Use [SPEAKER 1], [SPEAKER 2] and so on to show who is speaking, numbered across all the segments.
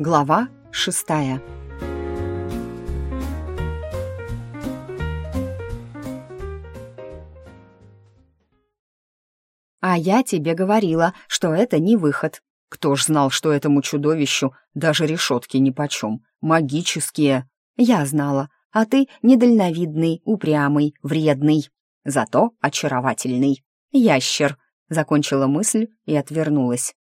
[SPEAKER 1] Глава шестая «А я тебе говорила, что это не выход. Кто ж знал, что этому чудовищу даже решетки нипочем, магические?» «Я знала, а ты недальновидный, упрямый, вредный, зато очаровательный. Ящер», — закончила мысль и отвернулась.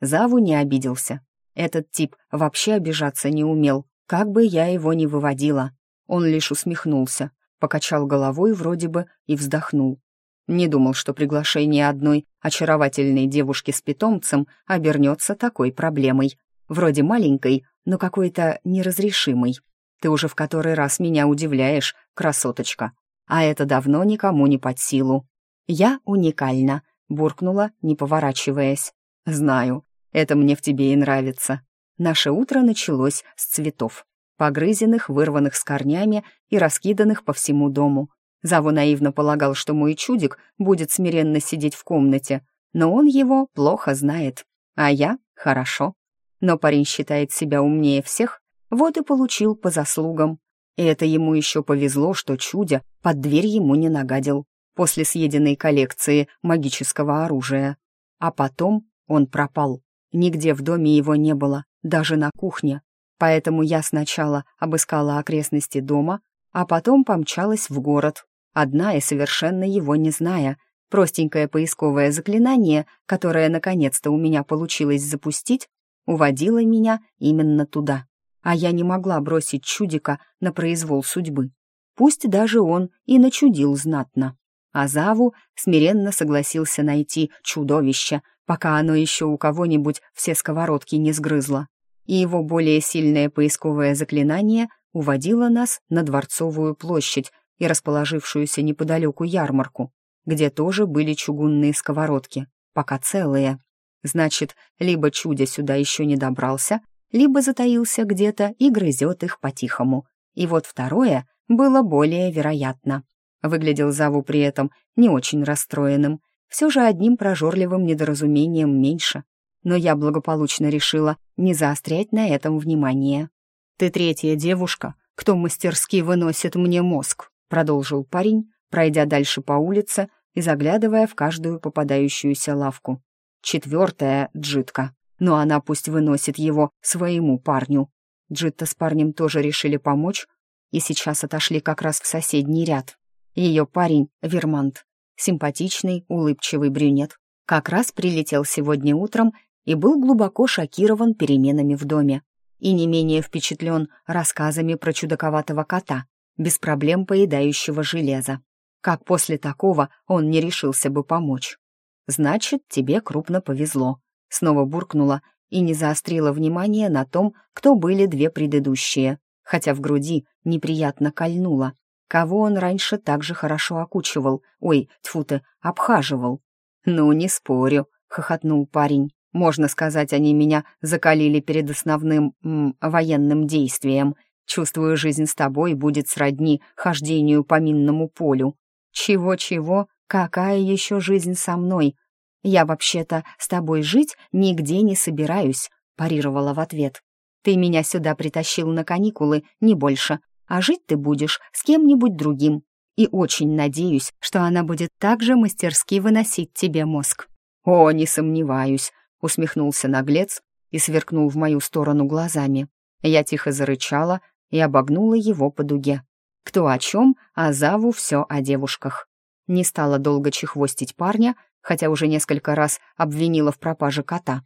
[SPEAKER 1] Заву не обиделся. Этот тип вообще обижаться не умел, как бы я его ни выводила. Он лишь усмехнулся, покачал головой вроде бы и вздохнул. Не думал, что приглашение одной очаровательной девушки с питомцем обернется такой проблемой. Вроде маленькой, но какой-то неразрешимой. Ты уже в который раз меня удивляешь, красоточка. А это давно никому не под силу. Я уникальна, буркнула, не поворачиваясь. Знаю, это мне в тебе и нравится. Наше утро началось с цветов, погрызенных, вырванных с корнями и раскиданных по всему дому. Заву наивно полагал, что мой чудик будет смиренно сидеть в комнате, но он его плохо знает, а я — хорошо. Но парень считает себя умнее всех, вот и получил по заслугам. И это ему еще повезло, что чудя под дверь ему не нагадил после съеденной коллекции магического оружия. А потом он пропал. Нигде в доме его не было, даже на кухне. Поэтому я сначала обыскала окрестности дома, а потом помчалась в город, одна и совершенно его не зная. Простенькое поисковое заклинание, которое наконец-то у меня получилось запустить, уводило меня именно туда. А я не могла бросить чудика на произвол судьбы. Пусть даже он и начудил знатно. А Заву смиренно согласился найти чудовище, пока оно еще у кого-нибудь все сковородки не сгрызло. И его более сильное поисковое заклинание уводило нас на Дворцовую площадь и расположившуюся неподалеку ярмарку, где тоже были чугунные сковородки, пока целые. Значит, либо чудо сюда еще не добрался, либо затаился где-то и грызет их по-тихому. И вот второе было более вероятно. Выглядел Заву при этом не очень расстроенным, все же одним прожорливым недоразумением меньше. Но я благополучно решила не заострять на этом внимание. «Ты третья девушка, кто мастерски выносит мне мозг», продолжил парень, пройдя дальше по улице и заглядывая в каждую попадающуюся лавку. «Четвертая — Джитка, но она пусть выносит его своему парню». Джитта с парнем тоже решили помочь и сейчас отошли как раз в соседний ряд. Ее парень — Вермант, симпатичный, улыбчивый брюнет, как раз прилетел сегодня утром и был глубоко шокирован переменами в доме и не менее впечатлен рассказами про чудаковатого кота, без проблем поедающего железа. Как после такого он не решился бы помочь? «Значит, тебе крупно повезло», — снова буркнула и не заострила внимание на том, кто были две предыдущие, хотя в груди неприятно кольнуло, Кого он раньше так же хорошо окучивал? Ой, тьфу ты, обхаживал. «Ну, не спорю», — хохотнул парень. «Можно сказать, они меня закалили перед основным м, военным действием. Чувствую, жизнь с тобой будет сродни хождению по минному полю. Чего-чего? Какая еще жизнь со мной? Я вообще-то с тобой жить нигде не собираюсь», — парировала в ответ. «Ты меня сюда притащил на каникулы, не больше, а жить ты будешь с кем-нибудь другим. И очень надеюсь, что она будет так же мастерски выносить тебе мозг». «О, не сомневаюсь», — усмехнулся наглец и сверкнул в мою сторону глазами. Я тихо зарычала и обогнула его по дуге. Кто о чем, а Заву все о девушках. Не стала долго чехвостить парня, хотя уже несколько раз обвинила в пропаже кота,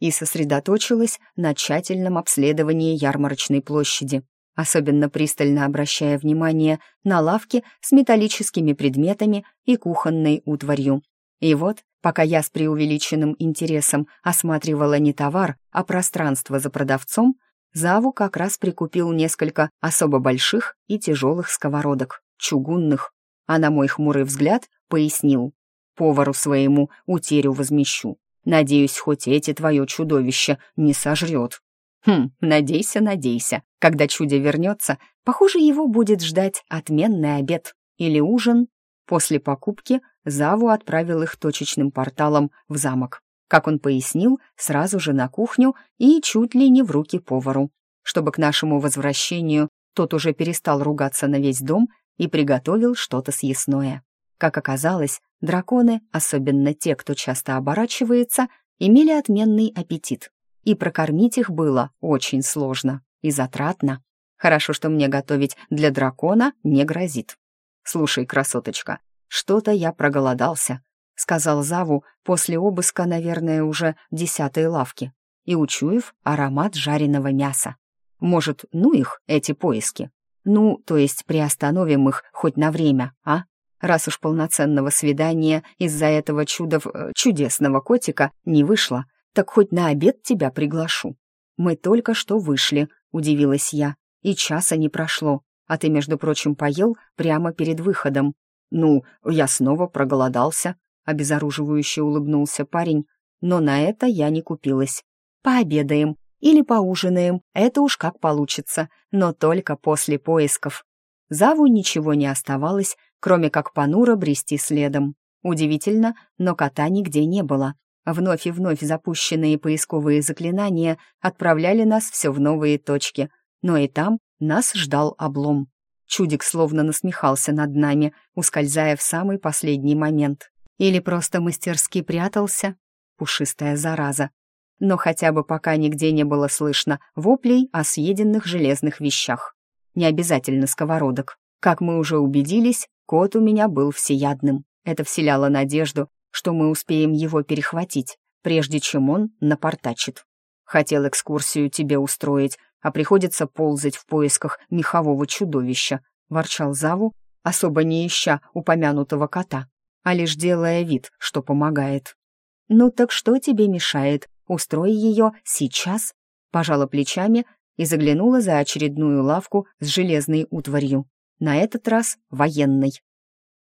[SPEAKER 1] и сосредоточилась на тщательном обследовании ярмарочной площади особенно пристально обращая внимание на лавки с металлическими предметами и кухонной утварью. И вот, пока я с преувеличенным интересом осматривала не товар, а пространство за продавцом, Заву как раз прикупил несколько особо больших и тяжелых сковородок, чугунных, а на мой хмурый взгляд пояснил. Повару своему утерю возмещу. Надеюсь, хоть эти твое чудовище не сожрет. Хм, надейся, надейся. Когда чудо вернется, похоже, его будет ждать отменный обед или ужин. После покупки Заву отправил их точечным порталом в замок. Как он пояснил, сразу же на кухню и чуть ли не в руки повару, чтобы к нашему возвращению тот уже перестал ругаться на весь дом и приготовил что-то съестное. Как оказалось, драконы, особенно те, кто часто оборачивается, имели отменный аппетит, и прокормить их было очень сложно и затратно. Хорошо, что мне готовить для дракона не грозит. «Слушай, красоточка, что-то я проголодался», — сказал Заву после обыска, наверное, уже десятой лавки, и учуяв аромат жареного мяса. «Может, ну их, эти поиски? Ну, то есть приостановим их хоть на время, а? Раз уж полноценного свидания из-за этого чудов э, чудесного котика не вышло, так хоть на обед тебя приглашу». «Мы только что вышли», — удивилась я, — «и часа не прошло, а ты, между прочим, поел прямо перед выходом». «Ну, я снова проголодался», — обезоруживающе улыбнулся парень, но на это я не купилась. «Пообедаем или поужинаем, это уж как получится, но только после поисков». Заву ничего не оставалось, кроме как понуро брести следом. Удивительно, но кота нигде не было. Вновь и вновь запущенные поисковые заклинания отправляли нас все в новые точки, но и там нас ждал облом. Чудик словно насмехался над нами, ускользая в самый последний момент. Или просто мастерски прятался. Пушистая зараза. Но хотя бы пока нигде не было слышно воплей о съеденных железных вещах. Не обязательно сковородок. Как мы уже убедились, кот у меня был всеядным. Это вселяло надежду, что мы успеем его перехватить, прежде чем он напортачит. Хотел экскурсию тебе устроить, а приходится ползать в поисках мехового чудовища», — ворчал Заву, особо не ища упомянутого кота, а лишь делая вид, что помогает. «Ну так что тебе мешает? Устрой ее сейчас», — пожала плечами и заглянула за очередную лавку с железной утварью, на этот раз военной.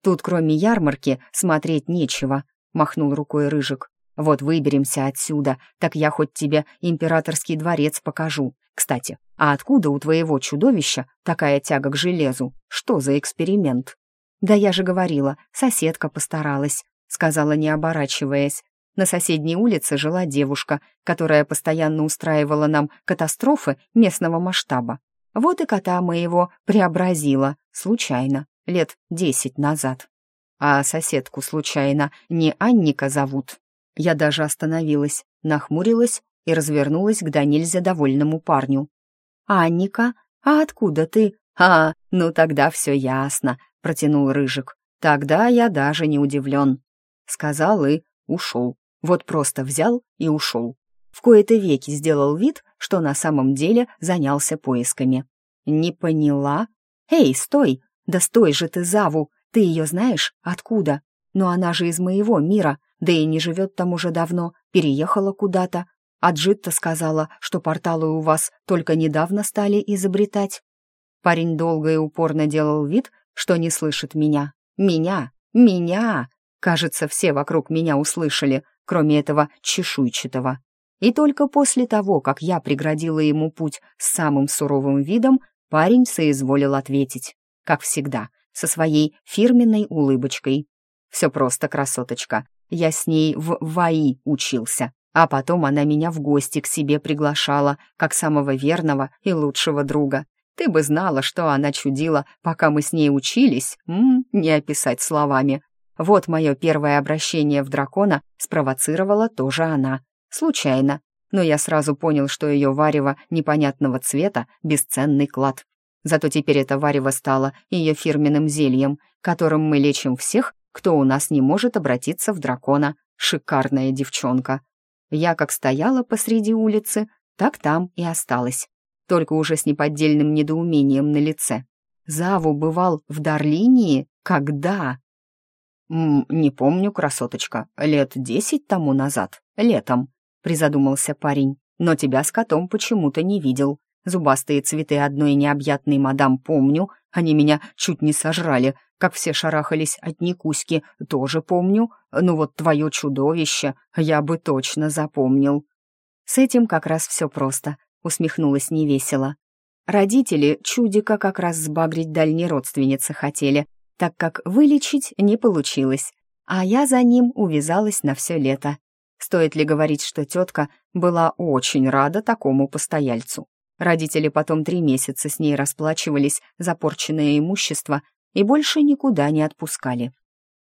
[SPEAKER 1] «Тут кроме ярмарки смотреть нечего», — махнул рукой Рыжик. «Вот выберемся отсюда, так я хоть тебе императорский дворец покажу. Кстати, а откуда у твоего чудовища такая тяга к железу? Что за эксперимент?» «Да я же говорила, соседка постаралась», — сказала, не оборачиваясь. На соседней улице жила девушка, которая постоянно устраивала нам катастрофы местного масштаба. Вот и кота моего преобразила, случайно, лет десять назад. А соседку, случайно, не Анника зовут. Я даже остановилась, нахмурилась и развернулась к да нельзя довольному парню. «Анника, а откуда ты?» «А, ну тогда все ясно», — протянул Рыжик. «Тогда я даже не удивлен», — сказал и ушел. Вот просто взял и ушел. В кои-то веки сделал вид, что на самом деле занялся поисками. «Не поняла? Эй, стой! Да стой же ты, Заву! Ты ее знаешь? Откуда? Но она же из моего мира, да и не живет там уже давно, переехала куда-то. А Джитта сказала, что порталы у вас только недавно стали изобретать. Парень долго и упорно делал вид, что не слышит меня. Меня! Меня! Кажется, все вокруг меня услышали, кроме этого чешуйчатого. И только после того, как я преградила ему путь с самым суровым видом, парень соизволил ответить. Как всегда, со своей фирменной улыбочкой. Все просто, красоточка. Я с ней в ВАИ учился, а потом она меня в гости к себе приглашала, как самого верного и лучшего друга. Ты бы знала, что она чудила, пока мы с ней учились, М -м, не описать словами. Вот мое первое обращение в дракона спровоцировала тоже она. Случайно. Но я сразу понял, что ее варево непонятного цвета — бесценный клад. Зато теперь это варево стало ее фирменным зельем, которым мы лечим всех, кто у нас не может обратиться в дракона. Шикарная девчонка. Я как стояла посреди улицы, так там и осталась. Только уже с неподдельным недоумением на лице. Заву бывал в Дарлинии? Когда? М «Не помню, красоточка. Лет десять тому назад. Летом», — призадумался парень. «Но тебя с котом почему-то не видел. Зубастые цветы одной необъятной мадам помню, они меня чуть не сожрали, как все шарахались от Никуськи, тоже помню, ну вот твое чудовище я бы точно запомнил». «С этим как раз все просто», — усмехнулась невесело. Родители чудика как раз сбагрить дальней родственницы хотели, так как вылечить не получилось, а я за ним увязалась на все лето. Стоит ли говорить, что тетка была очень рада такому постояльцу? Родители потом три месяца с ней расплачивались за порченное имущество и больше никуда не отпускали.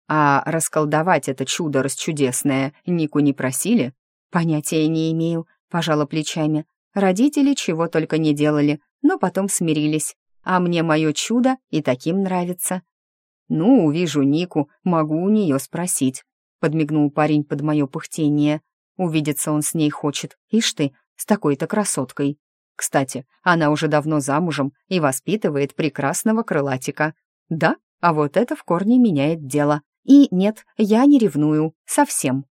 [SPEAKER 1] А расколдовать это чудо расчудесное Нику не просили? Понятия не имею, пожала плечами. Родители чего только не делали, но потом смирились. А мне мое чудо и таким нравится. Ну, увижу Нику, могу у нее спросить. Подмигнул парень под мое пыхтение. Увидеться он с ней хочет. Ишь ты, с такой-то красоткой. Кстати, она уже давно замужем и воспитывает прекрасного крылатика. Да, а вот это в корне меняет дело. И нет, я не ревную, совсем.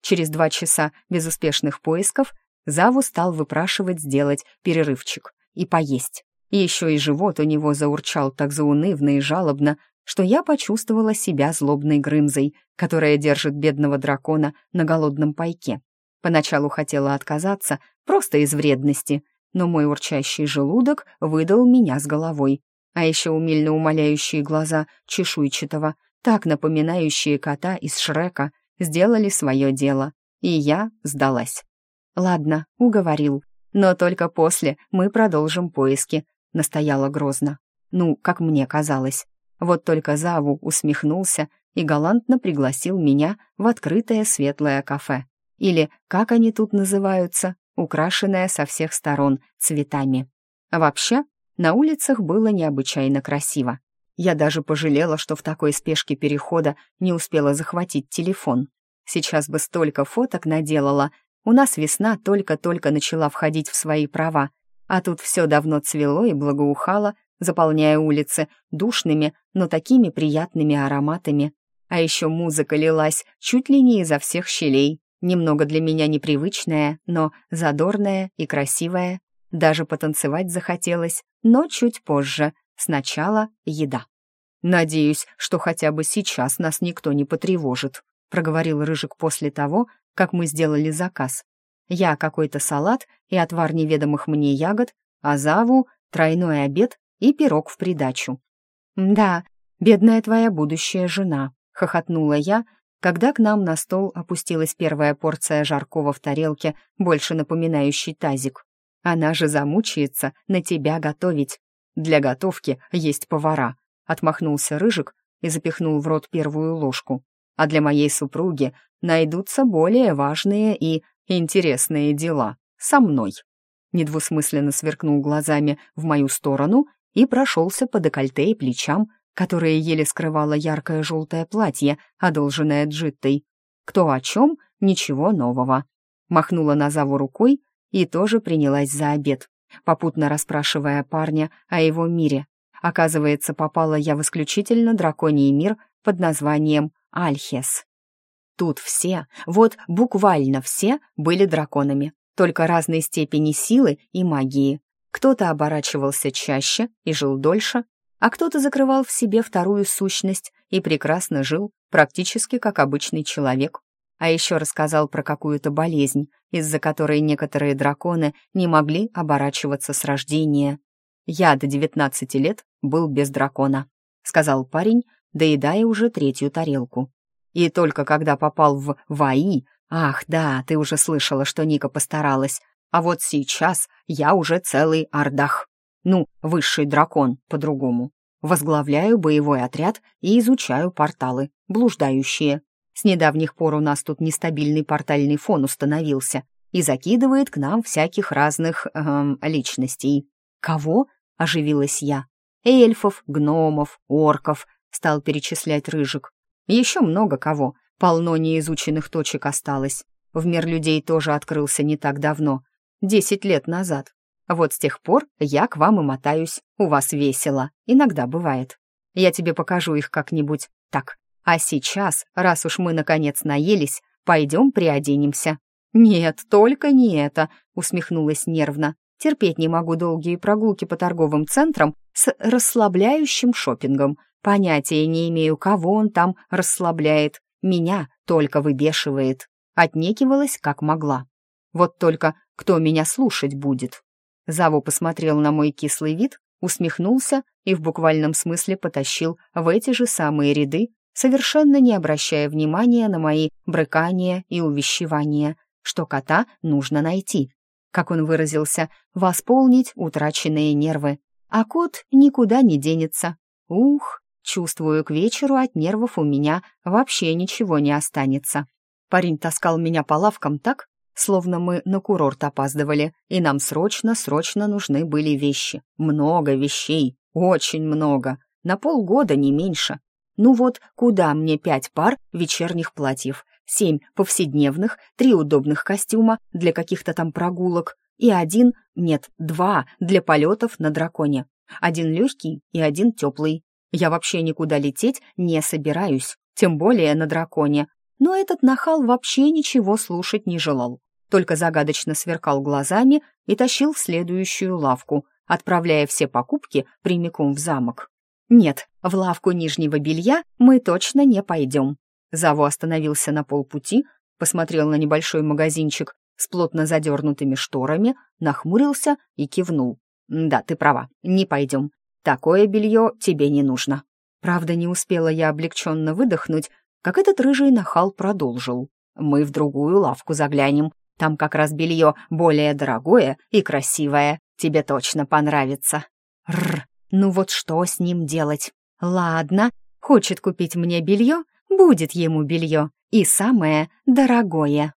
[SPEAKER 1] Через два часа безуспешных поисков Заву стал выпрашивать сделать перерывчик и поесть. Еще и живот у него заурчал так заунывно и жалобно, что я почувствовала себя злобной грымзой, которая держит бедного дракона на голодном пайке. Поначалу хотела отказаться, просто из вредности, но мой урчащий желудок выдал меня с головой. А еще умильно умоляющие глаза чешуйчатого, так напоминающие кота из Шрека, сделали свое дело, и я сдалась. «Ладно, уговорил, но только после мы продолжим поиски», — настояла грозно. Ну, как мне казалось. Вот только Заву усмехнулся и галантно пригласил меня в открытое светлое кафе. Или, как они тут называются, украшенное со всех сторон цветами. Вообще, на улицах было необычайно красиво. Я даже пожалела, что в такой спешке перехода не успела захватить телефон. Сейчас бы столько фоток наделала. У нас весна только-только начала входить в свои права, а тут все давно цвело и благоухало, заполняя улицы душными, но такими приятными ароматами. А еще музыка лилась чуть ли не изо всех щелей, немного для меня непривычная, но задорная и красивая. Даже потанцевать захотелось, но чуть позже. Сначала еда. «Надеюсь, что хотя бы сейчас нас никто не потревожит», проговорил Рыжик после того, как мы сделали заказ. Я какой-то салат и отвар неведомых мне ягод, а Заву — тройной обед и пирог в придачу. «Да, бедная твоя будущая жена», — хохотнула я, когда к нам на стол опустилась первая порция жаркого в тарелке, больше напоминающий тазик. Она же замучается на тебя готовить. Для готовки есть повара, отмахнулся Рыжик и запихнул в рот первую ложку. А для моей супруги найдутся более важные и интересные дела со мной. Недвусмысленно сверкнул глазами в мою сторону и прошелся по декольте и плечам, которое еле скрывало яркое желтое платье, одолженное Джиттой. Кто о чем, ничего нового. Махнула на Заву рукой и тоже принялась за обед, попутно расспрашивая парня о его мире. Оказывается, попала я в исключительно драконий мир под названием Альхес. Тут все, вот буквально все, были драконами, только разной степени силы и магии. Кто-то оборачивался чаще и жил дольше, а кто-то закрывал в себе вторую сущность и прекрасно жил, практически как обычный человек. А еще рассказал про какую-то болезнь, из-за которой некоторые драконы не могли оборачиваться с рождения. «Я до девятнадцати лет был без дракона», — сказал парень, доедая уже третью тарелку. И только когда попал в ВАИ, ах, да, ты уже слышала, что Ника постаралась, а вот сейчас я уже целый Ардах. Ну, высший дракон, по-другому. Возглавляю боевой отряд и изучаю порталы, блуждающие. С недавних пор у нас тут нестабильный портальный фон установился и закидывает к нам всяких разных эм, личностей. Кого? — оживилась я. Эльфов, гномов, орков, — стал перечислять Рыжик. Еще много кого, полно неизученных точек осталось. В мир людей тоже открылся не так давно, десять лет назад. Вот с тех пор я к вам и мотаюсь. У вас весело. Иногда бывает. Я тебе покажу их как-нибудь. Так, а сейчас, раз уж мы наконец наелись, пойдем приоденемся». «Нет, только не это», — усмехнулась нервно. «Терпеть не могу долгие прогулки по торговым центрам с расслабляющим шопингом. Понятия не имею, кого он там расслабляет. Меня только выбешивает». Отнекивалась, как могла. Вот только кто меня слушать будет? Заву посмотрел на мой кислый вид, усмехнулся и в буквальном смысле потащил в эти же самые ряды совершенно не обращая внимания на мои брыкания и увещевания, что кота нужно найти. Как он выразился, восполнить утраченные нервы. А кот никуда не денется. Ух, чувствую, к вечеру от нервов у меня вообще ничего не останется. Парень таскал меня по лавкам так, словно мы на курорт опаздывали, и нам срочно-срочно нужны были вещи. Много вещей, очень много, на полгода не меньше. Ну вот, куда мне пять пар вечерних платьев, семь повседневных, три удобных костюма для каких-то там прогулок и один, нет, два для полетов на драконе. Один легкий и один теплый. Я вообще никуда лететь не собираюсь, тем более на драконе. Но этот нахал вообще ничего слушать не желал, только загадочно сверкал глазами и тащил в следующую лавку, отправляя все покупки прямиком в замок. «Нет, в лавку нижнего белья мы точно не пойдем». Заву остановился на полпути, посмотрел на небольшой магазинчик с плотно задернутыми шторами, нахмурился и кивнул. «Да, ты права, не пойдем. Такое белье тебе не нужно». Правда, не успела я облегченно выдохнуть, как этот рыжий нахал продолжил. «Мы в другую лавку заглянем. Там как раз белье более дорогое и красивое. Тебе точно понравится». Рр, ну вот что с ним делать? Ладно, хочет купить мне белье, будет ему белье. И самое дорогое.